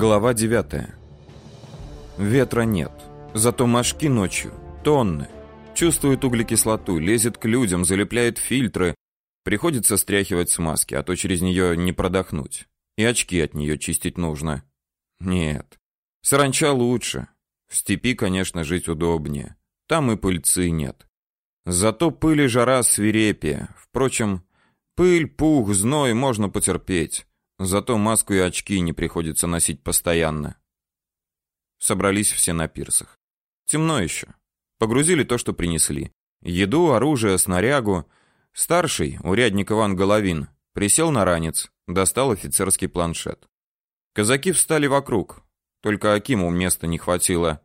Глава 9. Ветра нет, зато мошки ночью тонны. Чувствует углекислоту, лезет к людям, залепляет фильтры. Приходится стряхивать смазки, а то через нее не продохнуть. И очки от нее чистить нужно. Нет. Саранча лучше. В степи, конечно, жить удобнее. Там и пыльцы нет. Зато пыль и жара свирепее. Впрочем, пыль, пух, зной можно потерпеть. Зато маску и очки не приходится носить постоянно. Собрались все на пирсах. Темно еще. Погрузили то, что принесли. Еду, оружие, снарягу. Старший, урядник Иван Головин, присел на ранец, достал офицерский планшет. Казаки встали вокруг. Только Акиму места не хватило.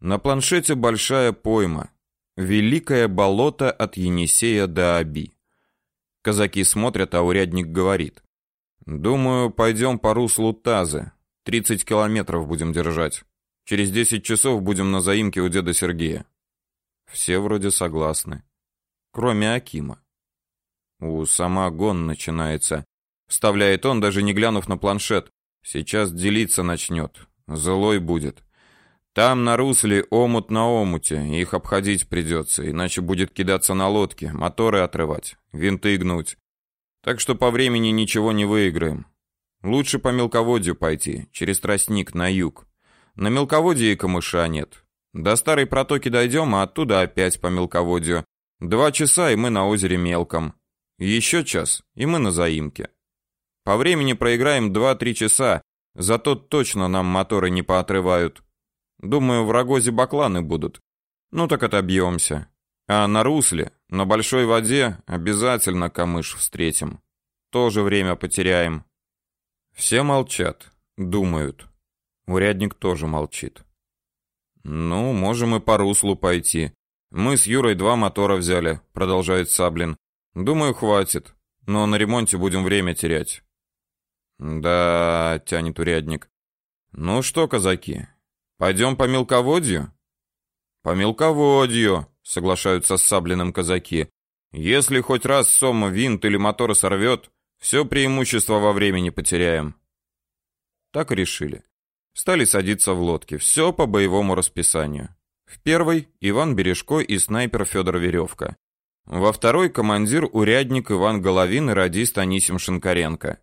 На планшете большая пойма. Великое болото от Енисея до Аби. Казаки смотрят, а урядник говорит: Думаю, пойдем по руслу Тазы. 30 километров будем держать. Через 10 часов будем на заимке у деда Сергея. Все вроде согласны, кроме Акима. У сама гон начинается, вставляет он, даже не глянув на планшет. Сейчас делиться начнет. Злой будет. Там на русле омут на омуте, их обходить придется, иначе будет кидаться на лодки, моторы отрывать, винты гнуть. Так что по времени ничего не выиграем. Лучше по мелководью пойти, через тростник на юг. На мелководье и камыша нет. До старой протоки дойдем, а оттуда опять по мелководью. Два часа, и мы на озере Мелком. Еще час, и мы на заимке. По времени проиграем 2-3 часа, зато точно нам моторы не поотрывают. Думаю, в Рогозе бакланы будут. Ну так отобьемся. А на русле, на большой воде обязательно камыш встретим. Тоже время потеряем. Все молчат, думают. Урядник тоже молчит. Ну, можем и по руслу пойти. Мы с Юрой два мотора взяли, продолжает Саблин. Думаю, хватит. Но на ремонте будем время терять. Да, тянет урядник. Ну что, казаки, пойдем по мелководью? По мелководью, соглашаются с Саблиным казаки. Если хоть раз сома винт или мотор сорвет, все преимущество во времени потеряем. Так решили. Стали садиться в лодки, все по боевому расписанию. В первой Иван Бережко и снайпер Федор Веревка. Во второй командир урядник Иван Головин и радист Анисим Шинкаренко.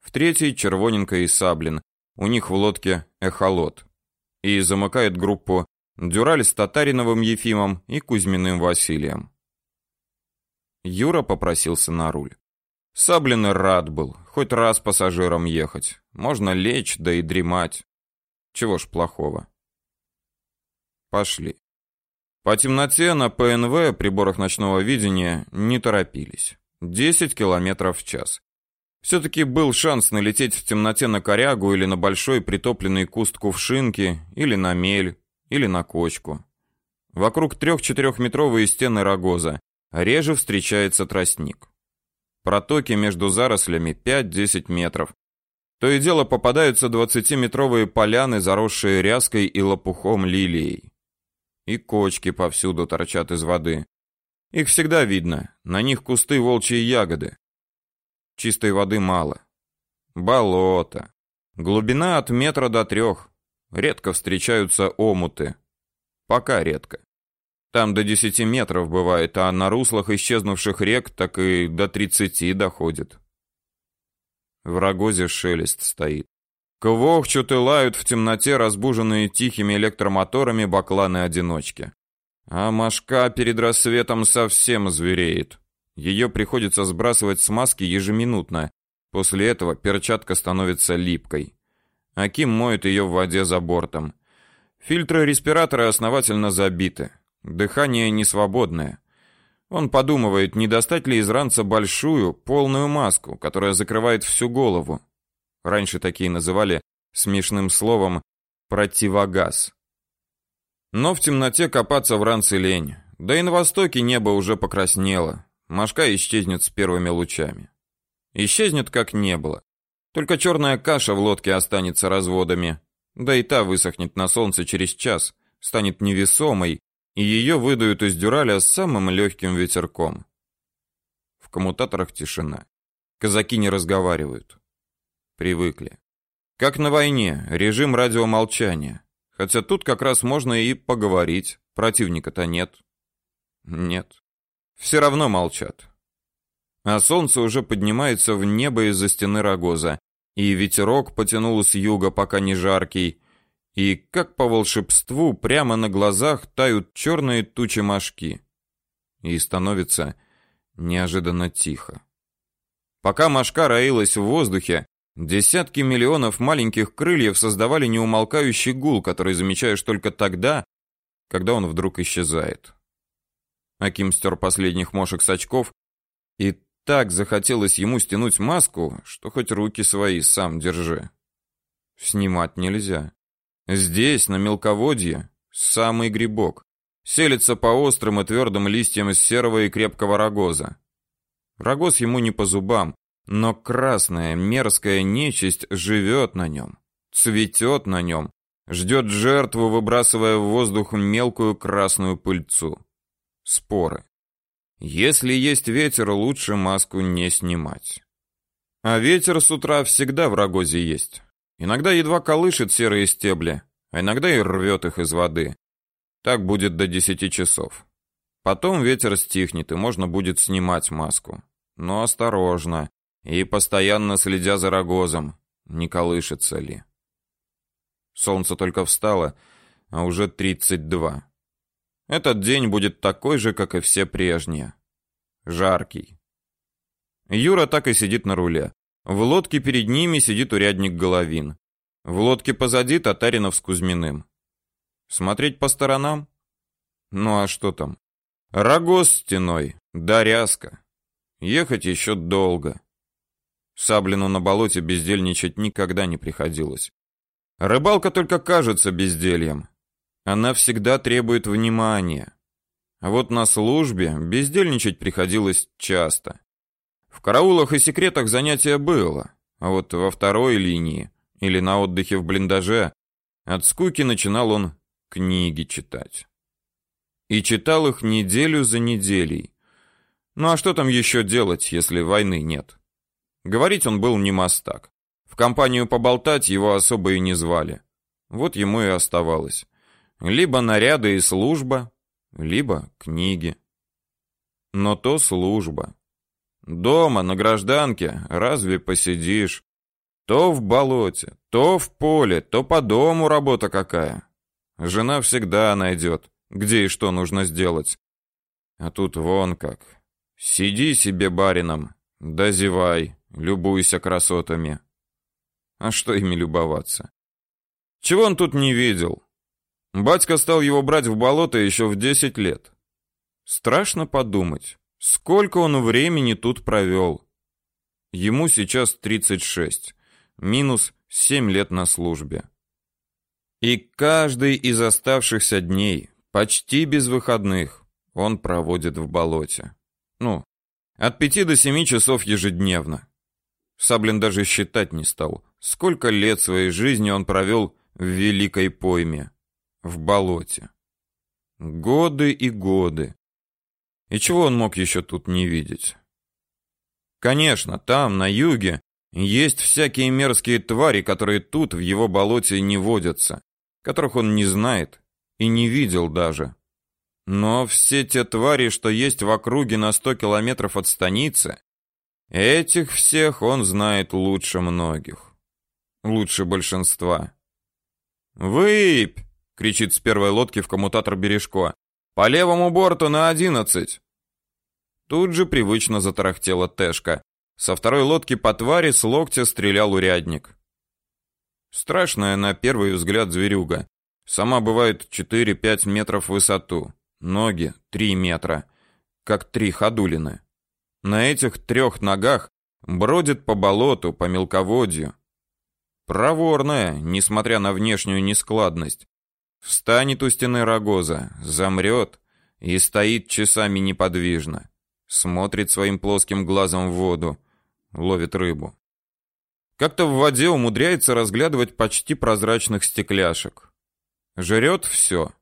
В третьей Червоненко и Саблин. У них в лодке эхолот. И замыкает группу Дюраль с Татариновым Ефимом и Кузьминым Василием. Юра попросился на руль. Саблин рад был, хоть раз пассажиром ехать. Можно лечь, да и дремать. Чего ж плохого. Пошли. По темноте на ПНВ, приборах ночного видения, не торопились. 10 километров в час. Все-таки был шанс налететь в темноте на корягу или на большой притопленный куст кувшинки, или на мель, или на кочку. Вокруг трех-четырехметровые стены рогоза, реже встречается тростник. Протоки между зарослями 5-10 метров. То и дело попадаются 20-метровые поляны, заросшие ряской и лопухом лилией. И кочки повсюду торчат из воды. Их всегда видно, на них кусты волчьей ягоды. Чистой воды мало. Болото. Глубина от метра до трех. Редко встречаются омуты. Пока редко. Там до 10 метров бывает, а на руслах исчезнувших рек так и до 30 доходит. В рогозе шелест стоит. Квохчут и лают в темноте разбуженные тихими электромоторами бакланы-одиночки. А мошка перед рассветом совсем звереет. Ее приходится сбрасывать с маски ежеминутно. После этого перчатка становится липкой. Аким моет ее в воде за бортом. Фильтры респиратора основательно забиты. Дыхание не свободное. Он подумывает, не достать ли из ранца большую, полную маску, которая закрывает всю голову. Раньше такие называли смешным словом противогаз. Но в темноте копаться в ранце лень. Да и на востоке небо уже покраснело. Машка исчезнет с первыми лучами. Исчезнет как не было. Только черная каша в лодке останется разводами, да и та высохнет на солнце через час, станет невесомой, и ее выдуют из дюраля с самым легким ветерком. В коммутаторах тишина. Казаки не разговаривают. Привыкли. Как на войне, режим радиомолчания. Хотя тут как раз можно и поговорить. Противника-то нет. Нет. Все равно молчат. А солнце уже поднимается в небо из-за стены Рогоза, и ветерок потянул с юга, пока не жаркий, и как по волшебству прямо на глазах тают черные тучи мошки. И становится неожиданно тихо. Пока мошка роилась в воздухе, десятки миллионов маленьких крыльев создавали неумолкающий гул, который замечаешь только тогда, когда он вдруг исчезает. Аким стер последних мошек с очков, и так захотелось ему стянуть маску, что хоть руки свои сам держи. Снимать нельзя. Здесь, на мелководье, самый грибок. Селится по острым и твердым листьям из серого и крепкого рогоза. Рогоз ему не по зубам, но красная мерзкая нечисть живет на нем, цветет на нем, ждет жертву, выбрасывая в воздух мелкую красную пыльцу. Споры. Если есть ветер, лучше маску не снимать. А ветер с утра всегда в рогозе есть. Иногда едва колышет серые стебли, а иногда и рвет их из воды. Так будет до десяти часов. Потом ветер стихнет, и можно будет снимать маску. Но осторожно и постоянно следя за рогозом, не колышется ли. Солнце только встало, а уже тридцать два. Этот день будет такой же, как и все прежние. Жаркий. Юра так и сидит на руле. В лодке перед ними сидит урядник Головин. В лодке позади Татаринов с Кузьминым. Смотреть по сторонам? Ну а что там? Рогоз стеной, да ряска. Ехать еще долго. Саблину на болоте бездельничать никогда не приходилось. Рыбалка только кажется бездельем. Она всегда требует внимания. А вот на службе бездельничать приходилось часто. В караулах и секретах занятия было, а вот во второй линии или на отдыхе в блиндаже от скуки начинал он книги читать. И читал их неделю за неделей. Ну а что там еще делать, если войны нет? Говорить он был не мастак. В компанию поболтать его особо и не звали. Вот ему и оставалось. Либо наряды и служба, либо книги. Но то служба. Дома, на гражданке, разве посидишь? То в болоте, то в поле, то по дому работа какая. Жена всегда найдет, где и что нужно сделать. А тут вон как. Сиди себе барином, да зевай, любуйся красотами. А что ими любоваться? Чего он тут не видел? Батька стал его брать в болото еще в 10 лет. Страшно подумать, сколько он времени тут провел. Ему сейчас 36, минус 7 лет на службе. И каждый из оставшихся дней, почти без выходных, он проводит в болоте. Ну, от пяти до семи часов ежедневно. Саблин даже считать не стал, сколько лет своей жизни он провел в великой пойме в болоте. Годы и годы. И чего он мог еще тут не видеть? Конечно, там, на юге, есть всякие мерзкие твари, которые тут, в его болоте, не водятся, которых он не знает и не видел даже. Но все те твари, что есть в округе на сто километров от станицы, этих всех он знает лучше многих. Лучше большинства. «Выпь!» Кричит с первой лодки в коммутатор Бережко. По левому борту на одиннадцать. Тут же привычно затарахтела Тэшка. Со второй лодки по твари с локтя стрелял урядник. Страшная на первый взгляд зверюга. Сама бывает 4-5 метров в высоту. Ноги 3 метра, как три ходулины. На этих трех ногах бродит по болоту, по мелководью. Проворная, несмотря на внешнюю нескладность. Встанет у стены рогоза, замрет и стоит часами неподвижно. Смотрит своим плоским глазом в воду, ловит рыбу. Как-то в воде умудряется разглядывать почти прозрачных стекляшек. Жрет все.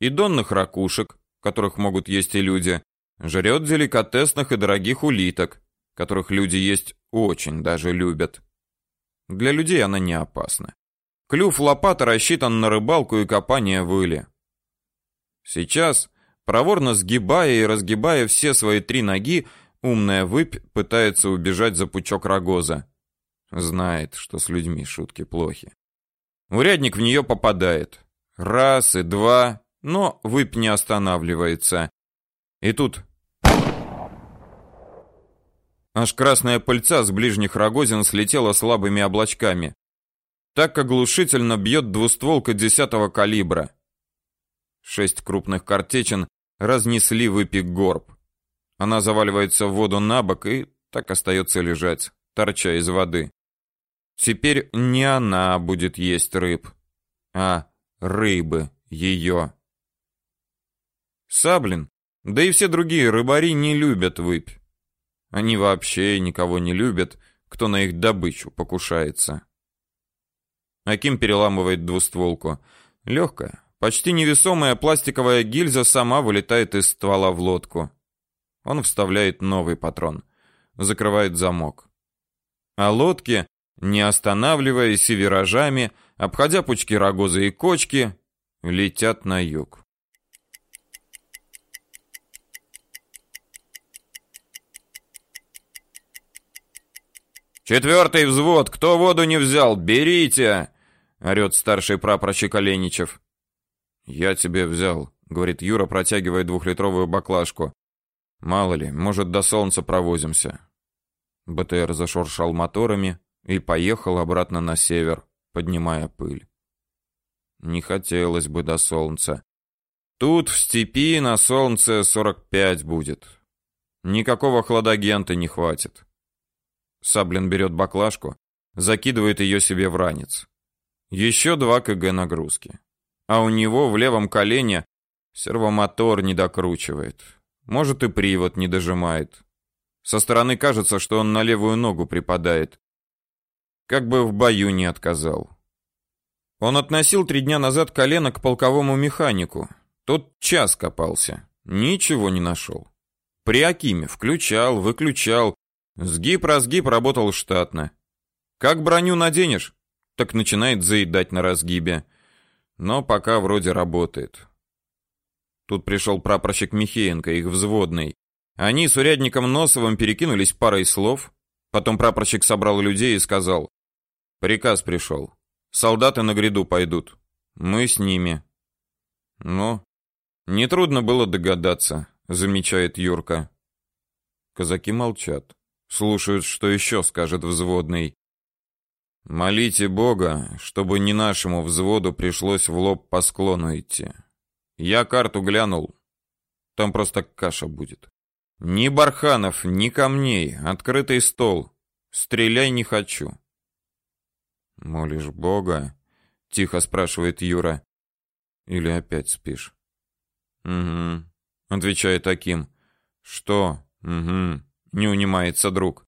И донных ракушек, которых могут есть и люди. Жрет деликатесных и дорогих улиток, которых люди есть очень даже любят. Для людей она не опасна. Клюв лопаты рассчитан на рыбалку и копание выли. Сейчас, проворно сгибая и разгибая все свои три ноги, умная выпь пытается убежать за пучок рогоза. Знает, что с людьми шутки плохи. Урядник в нее попадает. Раз и два, но выпь не останавливается. И тут Аж красная пыльца с ближних рогозин слетела слабыми облачками. Так оглушительно бьет двустволка десятого калибра. Шесть крупных картечин разнесли выпик горб. Она заваливается в воду на бок и так остается лежать, торча из воды. Теперь не она будет есть рыб, а рыбы ее. Саблин, да и все другие рыбари не любят выпь. Они вообще никого не любят, кто на их добычу покушается. Аким переламывает двустволку. Легкая, почти невесомая пластиковая гильза сама вылетает из ствола в лодку. Он вставляет новый патрон, закрывает замок. А лодки, не останавливаясь и виражами, обходя пучки рогоза и кочки, летят на юг. «Четвертый взвод! Кто воду не взял? Берите!» — орет старший прапорщик Оленичев. «Я тебе взял», — говорит Юра, протягивая двухлитровую баклажку. «Мало ли, может, до солнца провозимся». БТР зашуршал моторами и поехал обратно на север, поднимая пыль. Не хотелось бы до солнца. Тут, в степи, на солнце 45 будет. Никакого хладагента не хватит. Саблин берет баклажку, закидывает ее себе в ранец. Еще два кг нагрузки. А у него в левом колене сервомотор не докручивает. Может и привод не дожимает. Со стороны кажется, что он на левую ногу припадает. Как бы в бою не отказал. Он относил три дня назад колено к полковому механику. Тот час копался. Ничего не нашел. При Акиме включал, выключал, Сгиб-разгиб работал штатно. Как броню наденешь, так начинает заедать на разгибе. Но пока вроде работает. Тут пришел прапорщик Михеенко, их взводный. Они с урядником Носовым перекинулись парой слов. Потом прапорщик собрал людей и сказал. Приказ пришел. Солдаты на гряду пойдут. Мы с ними. Ну, нетрудно было догадаться, замечает Юрка. Казаки молчат. Слушают, что еще скажет взводный. Молите Бога, чтобы не нашему взводу пришлось в лоб по склону идти. Я карту глянул. Там просто каша будет. Ни барханов, ни камней, открытый стол. Стреляй не хочу. Молишь Бога? Тихо спрашивает Юра. Или опять спишь? Угу, отвечает таким. Что? Угу не унимается друг.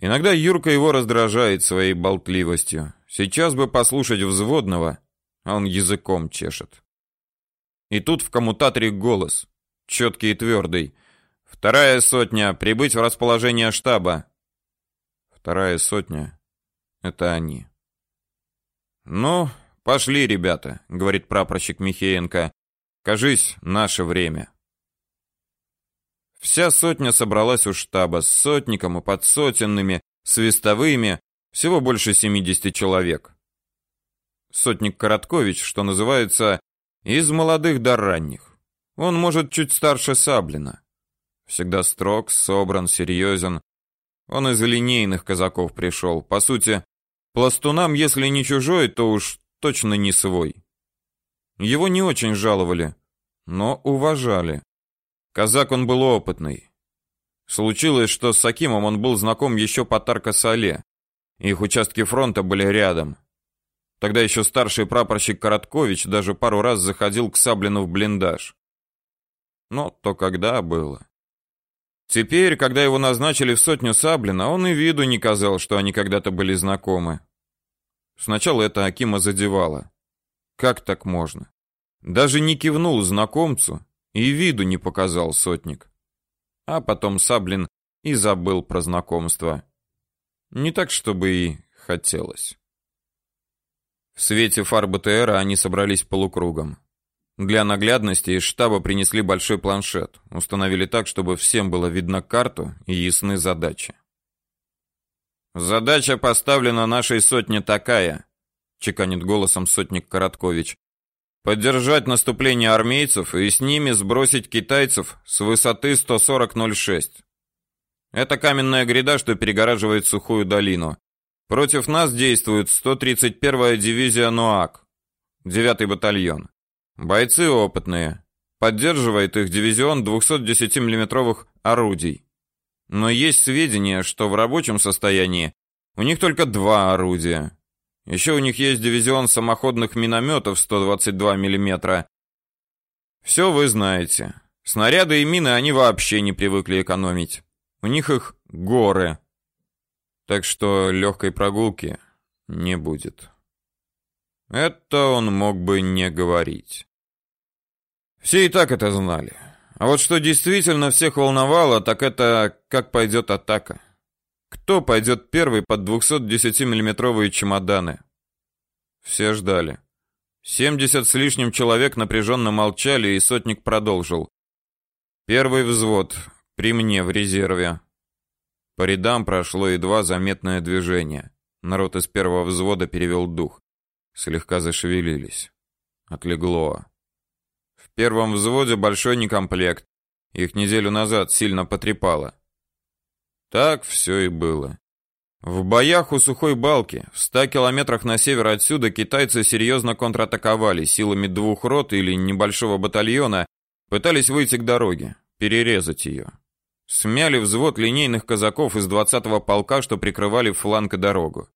Иногда Юрка его раздражает своей болтливостью. Сейчас бы послушать взводного, а он языком чешет. И тут в коммутаторе голос, четкий и твердый. Вторая сотня, прибыть в расположение штаба. Вторая сотня — это они. Ну, пошли, ребята, говорит прапорщик Михеенко. Кажись, наше время. Вся сотня собралась у штаба с сотником и подсотенными, свистовыми, всего больше 70 человек. Сотник Короткович, что называется, из молодых до ранних. Он, может, чуть старше Саблина. Всегда строг, собран, серьезен. Он из линейных казаков пришел. По сути, пластунам, если не чужой, то уж точно не свой. Его не очень жаловали, но уважали. Казак он был опытный. Случилось, что с Акимом он был знаком еще по Тарко-Сале. Их участки фронта были рядом. Тогда еще старший прапорщик Короткович даже пару раз заходил к Саблину в блиндаж. Но то когда было. Теперь, когда его назначили в сотню Саблина, он и виду не казал, что они когда-то были знакомы. Сначала это Акима задевало. Как так можно? Даже не кивнул знакомцу, и виду не показал сотник. А потом Саблин и забыл про знакомство. Не так, чтобы и хотелось. В свете фар БТРа они собрались полукругом. Для наглядности из штаба принесли большой планшет, установили так, чтобы всем было видно карту и ясны задачи. Задача поставлена нашей сотне такая, чеканит голосом сотник Короткович. Поддержать наступление армейцев и с ними сбросить китайцев с высоты 140.06. Это каменная гряда, что перегораживает сухую долину. Против нас действует 131-я дивизия НОАК, 9-й батальон. Бойцы опытные. Поддерживает их дивизион 210 миллиметровых орудий. Но есть сведения, что в рабочем состоянии у них только два орудия. Еще у них есть дивизион самоходных минометов 122 мм. Все вы знаете. Снаряды и мины они вообще не привыкли экономить. У них их горы. Так что легкой прогулки не будет. Это он мог бы не говорить. Все и так это знали. А вот что действительно всех волновало, так это как пойдет атака. Кто пойдет первый под 210-миллиметровые чемоданы? Все ждали. 70 с лишним человек напряженно молчали, и сотник продолжил. Первый взвод при мне в резерве. По рядам прошло едва заметное движение. Народ из первого взвода перевел дух. Слегка зашевелились. Отлегло первом взводе большой некомплект. Их неделю назад сильно потрепало. Так все и было. В боях у Сухой Балки, в ста километрах на север отсюда, китайцы серьезно контратаковали силами двух рот или небольшого батальона, пытались выйти к дороге, перерезать ее. Смяли взвод линейных казаков из 20-го полка, что прикрывали фланг и дорогу.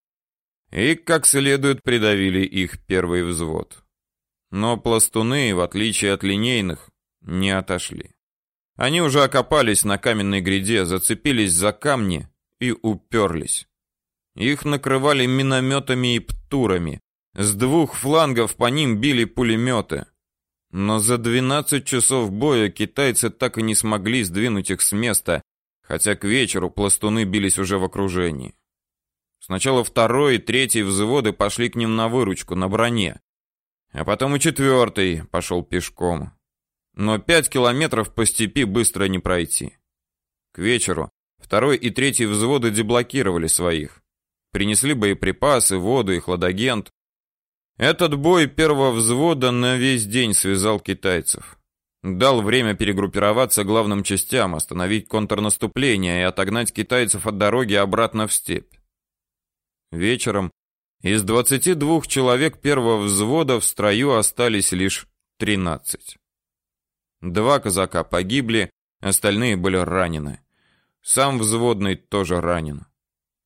И как следует придавили их первый взвод. Но пластуны, в отличие от линейных, не отошли. Они уже окопались на каменной гряде, зацепились за камни и уперлись. Их накрывали минометами и птурами. С двух флангов по ним били пулеметы. Но за 12 часов боя китайцы так и не смогли сдвинуть их с места, хотя к вечеру пластуны бились уже в окружении. Сначала второй и третий взводы пошли к ним на выручку на броне. А потом и четвертый пошел пешком. Но пять километров по степи быстро не пройти. К вечеру второй и третий взводы деблокировали своих. Принесли боеприпасы, воду и хладагент. Этот бой первого взвода на весь день связал китайцев. Дал время перегруппироваться главным частям, остановить контрнаступление и отогнать китайцев от дороги обратно в степь. Вечером из 22 человек первого взвода в строю остались лишь 13. Два казака погибли, остальные были ранены. Сам взводный тоже ранен.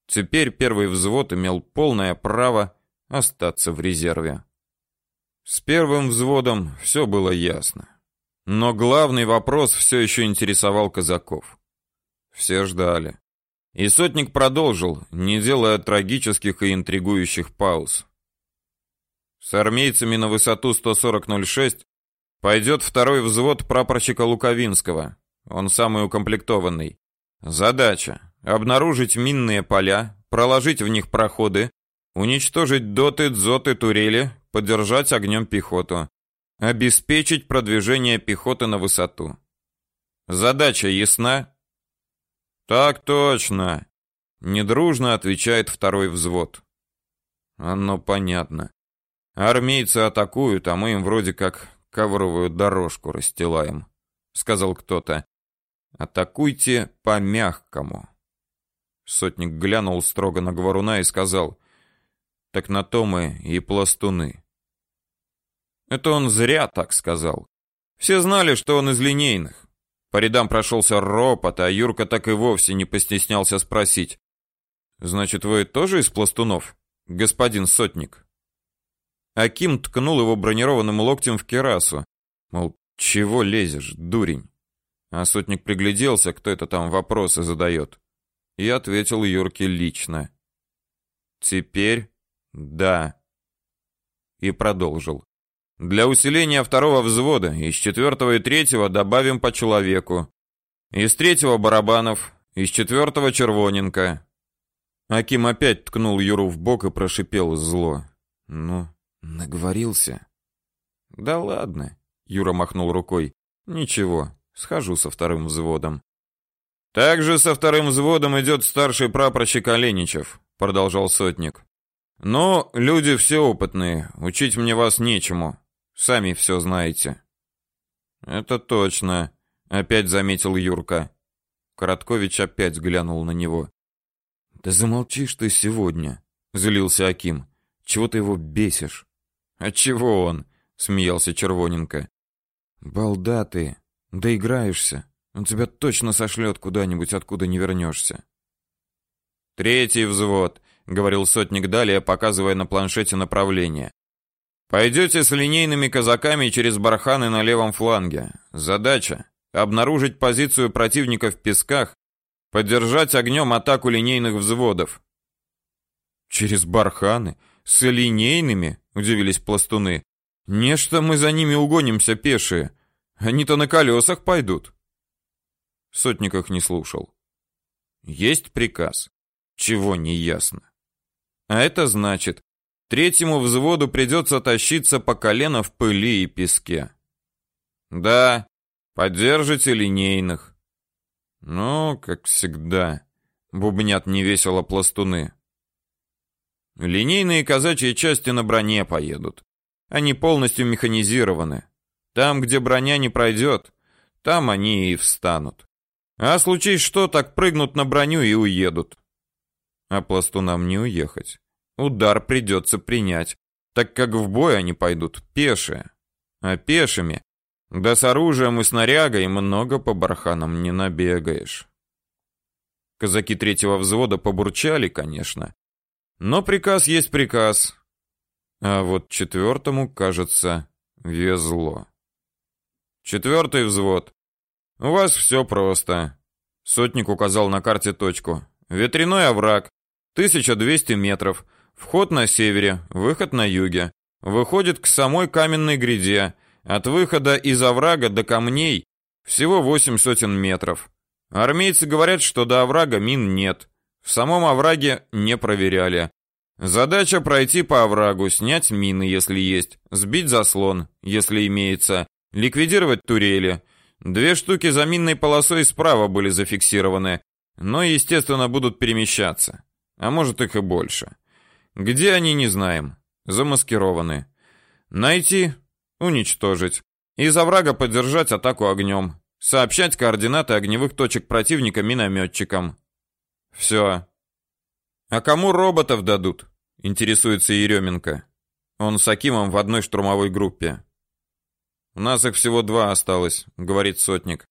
Теперь первый взвод имел полное право остаться в резерве. С первым взводом все было ясно. Но главный вопрос все еще интересовал казаков. Все ждали. И сотник продолжил, не делая трагических и интригующих пауз. С армейцами на высоту 140.06 пойдет второй взвод прапорщика Луковинского. Он самый укомплектованный. Задача обнаружить минные поля, проложить в них проходы, уничтожить доты, дзоты, турели, поддержать огнем пехоту, обеспечить продвижение пехоты на высоту. Задача ясна? Так точно, недружно отвечает второй взвод. Оно понятно. Армейцы атакуют, а мы им вроде как ковровую дорожку расстилаем, сказал кто-то. Атакуйте по-мягкому. Сотник глянул строго на говоруна и сказал: "Так на то мы и пластуны". Это он зря так сказал. Все знали, что он из линейных. По рядам прошелся ропот, а Юрка так и вовсе не постеснялся спросить. «Значит, вы тоже из пластунов, господин сотник?» Аким ткнул его бронированным локтем в керасу. Мол, чего лезешь, дурень? А сотник пригляделся, кто это там вопросы задает. И ответил Юрке лично. Теперь да. И продолжил. Для усиления второго взвода из четвертого и третьего добавим по человеку. Из третьего барабанов, из четвертого червоненко. Аким опять ткнул Юру в бок и прошипел зло. Ну, наговорился. Да ладно, Юра махнул рукой. Ничего, схожу со вторым взводом. Также со вторым взводом идет старший прапорщик Оленичев, продолжал сотник. Но люди все опытные, учить мне вас нечему. Сами все знаете. Это точно, опять заметил Юрка. Короткович опять глянул на него. Да замолчишь ты сегодня, злился Аким. Чего ты его бесишь? А чего он? смеялся Червоненко. Балда ты, доиграешься. Он тебя точно сошлет куда-нибудь, откуда не вернешься. Третий взвод, говорил сотник далее, показывая на планшете направление. Пойдете с линейными казаками через барханы на левом фланге. Задача обнаружить позицию противника в песках, поддержать огнем атаку линейных взводов. Через барханы с линейными, удивились пластуны. Нечто мы за ними угонимся пешие. Они-то на колесах пойдут. Сотник их не слушал. Есть приказ. Чего не ясно. А это значит, третьему взводу придется тащиться по колено в пыли и песке. Да, поддержите линейных. Ну, как всегда, бубнят невесело пластуны. Линейные казачьи части на броне поедут. Они полностью механизированы. Там, где броня не пройдет, там они и встанут. А случись что, так прыгнут на броню и уедут. А пластунам не уехать. Удар придется принять, так как в бой они пойдут пешие. А пешими, да с оружием и снарягой много по барханам не набегаешь. Казаки третьего взвода побурчали, конечно. Но приказ есть приказ. А вот четвертому, кажется, везло. Четвертый взвод. У вас все просто. Сотник указал на карте точку. Ветряной овраг, 1200 метров. Вход на севере, выход на юге. Выходит к самой каменной гряде. От выхода из оврага до камней всего восемь сотен метров. Армейцы говорят, что до оврага мин нет. В самом овраге не проверяли. Задача пройти по оврагу, снять мины, если есть, сбить заслон, если имеется, ликвидировать турели. Две штуки за минной полосой справа были зафиксированы, но, естественно, будут перемещаться а может их и больше. Где они, не знаем. Замаскированы. Найти, уничтожить. Из оврага поддержать атаку огнем. Сообщать координаты огневых точек противника минометчикам. Все. А кому роботов дадут? Интересуется Еременко. Он с Акимом в одной штурмовой группе. У нас их всего два осталось, говорит сотник.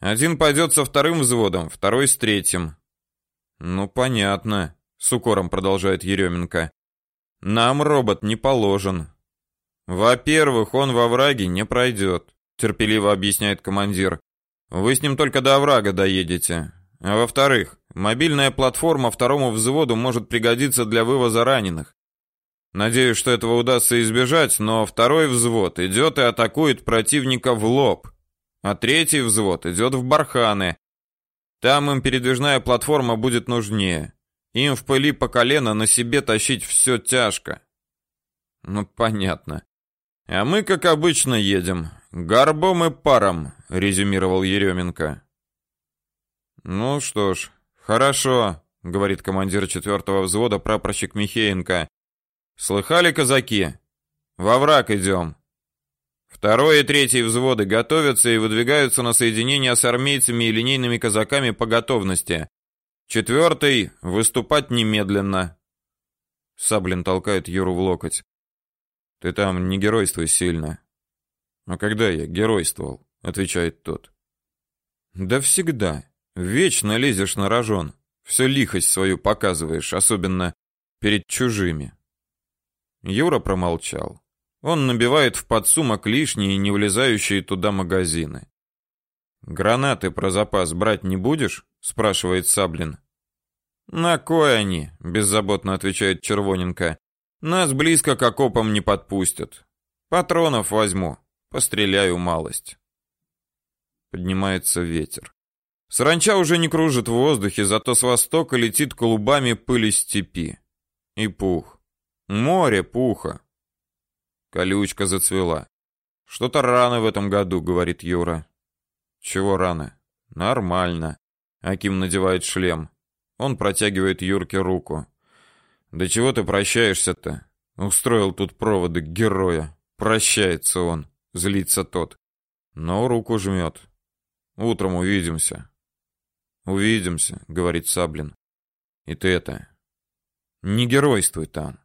Один пойдет со вторым взводом, второй с третьим. Ну понятно с укором продолжает Еременко. Нам робот не положен. Во-первых, он во враге не пройдет», — терпеливо объясняет командир. Вы с ним только до оврага доедете. А во-вторых, мобильная платформа второму взводу может пригодиться для вывоза раненых. Надеюсь, что этого удастся избежать, но второй взвод идет и атакует противника в лоб, а третий взвод идет в барханы. Там им передвижная платформа будет нужнее. Им в пыли по колено на себе тащить все тяжко. Ну, понятно. А мы, как обычно, едем. Горбом и паром, резюмировал Еременко. Ну что ж, хорошо, говорит командир четвертого взвода прапорщик Михеенко. Слыхали, казаки? Во враг идем. Второй и третий взводы готовятся и выдвигаются на соединение с армейцами и линейными казаками по готовности. Четвертый — выступать немедленно. Саблин толкает Юру в локоть. Ты там не геройствуй сильно. А когда я геройствовал? Отвечает тот. Да всегда. Вечно лезешь на рожон. Все лихость свою показываешь, особенно перед чужими. Юра промолчал. Он набивает в подсумок лишние, не влезающие туда магазины. Гранаты про запас брать не будешь? спрашивает Саблин. На кой они? беззаботно отвечает Червоненко. Нас близко к окопам не подпустят. Патронов возьму, постреляю малость. Поднимается ветер. Саранча уже не кружит в воздухе, зато с востока летит клубами пыли степи. И пух. Море пуха. Колючка зацвела. Что-то рано в этом году, говорит Юра. Чего рано? Нормально. Аким надевает шлем. Он протягивает Юрке руку. Да чего ты прощаешься-то? Устроил тут проводы героя. Прощается он, злится тот. Но руку жмет. Утром увидимся. Увидимся, говорит Саблин. И ты это не геройствуй там.